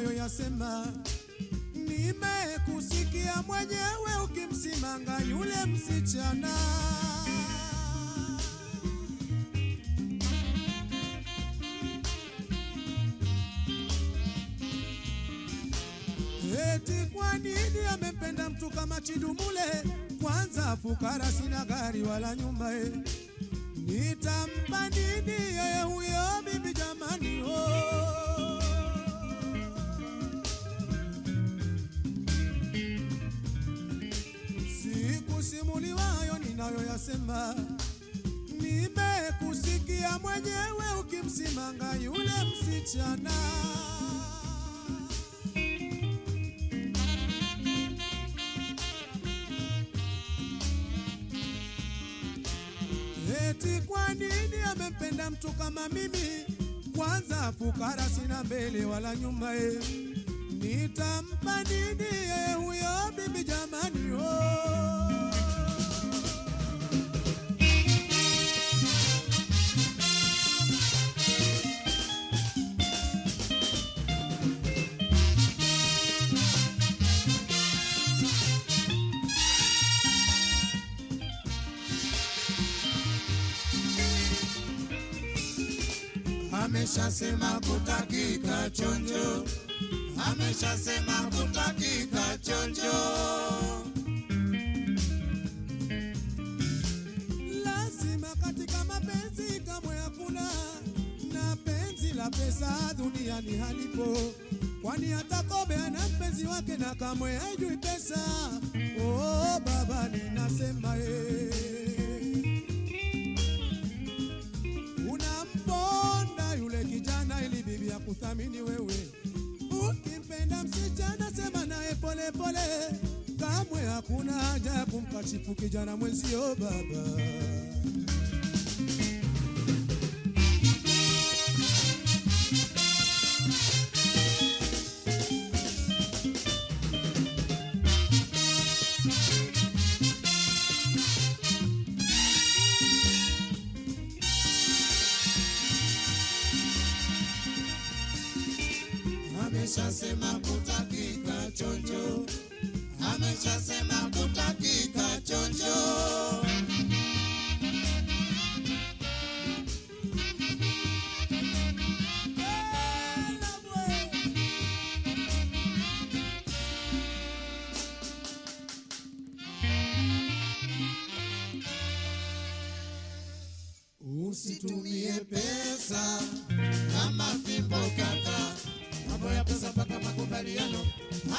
ninayoyasema. Nimekusikia mwenyewe ukimsimanga yule msichana. Eti kwa nini amempenda mtu kama Chidumule? Kwanza fukara, sina gari wala nyumba e. Nitampa nini yeye huyo bibi jamani? Oh. Sikusimuliwayo ninayoyasema, nimekusikia mwenyewe ukimsimanga yule msichana. Eti kwa nini amempenda mtu kama mimi? Kwanza fukara, sina mbele wala nyuma e. Nitampa nini yeye huyo bibi jamani? Oh. Ameshasema kutakika chonjo, ameshasema kutakika chonjo. Lazima katika mapenzi kamwe hakuna na penzi la pesa duniani halipo, kwani hata kobe ana mpenzi wake na kamwe haijui pesa. Oh, baba ninasema eh. Pole kamwe hakuna haja ya kumkashifu kijana mwenzio oh baba. Ameshasema kutakika chonjo, ameshasema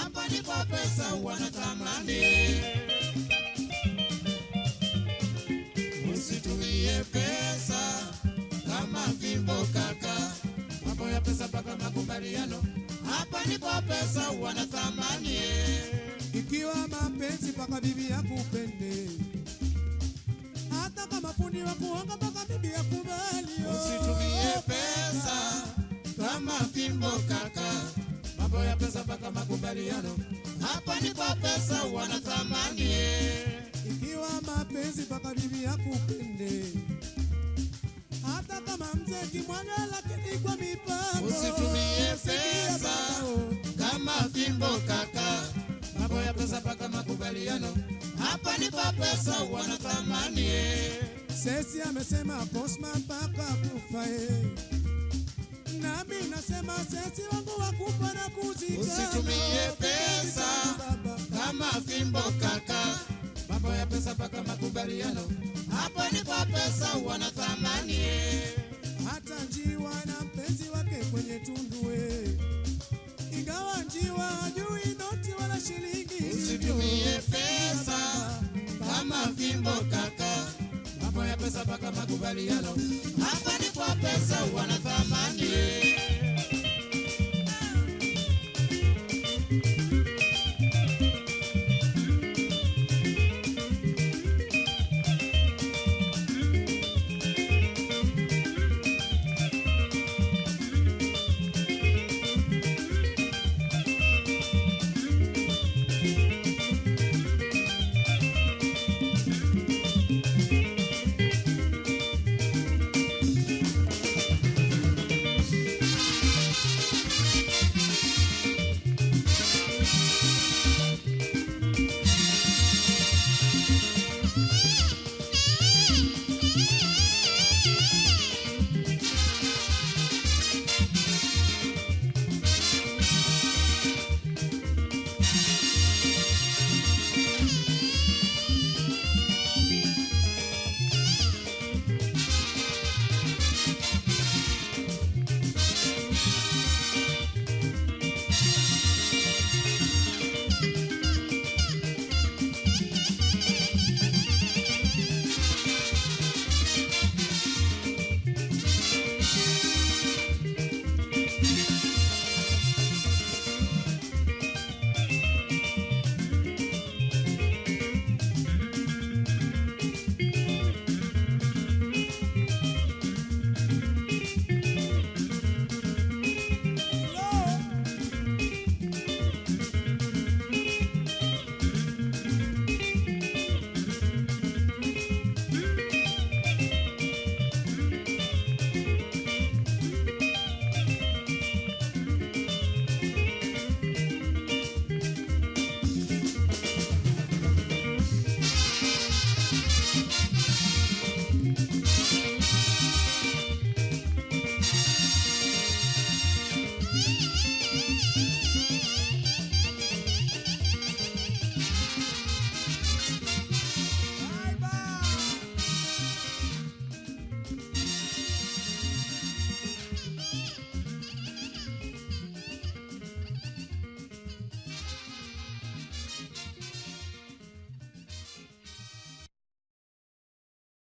hapa ndipo pesa wanatamani. Usitumie pesa kama fimbo kaka, mambo ya pesa mpaka makubaliano, hapa ndipo pesa wanatamani. Ikiwa mapenzi mpaka bibi yakupende, hata kama fundi wa kuonga mpaka bibi yakubali. Usitumie pesa kama fimbo kaka, makubaliano, hapa ndipo pesa wana thamani. Ikiwa mapenzi mpaka bibi yakupende, hata kama mzee kimwaga, lakini kwa mipango. Usitumie pesa kama fimbo kaka, mambo ya pesa mpaka makubaliano, hapa ndipo pesa wana thamani. Sesi amesema posma paka kufa eh. Nami nasema sesi wakufa na kuzika. Usitumie pesa kama fimbo kaka, mambo ya pesa paka makubaliano, hapa ndipo pesa wana thamani. Hata njiwa na mpenzi wake kwenye tundu eh. Ingawa njiwa hajui noti wala shilingi. Usitumie pesa kama fimbo kaka, mambo ya pesa paka makubaliano,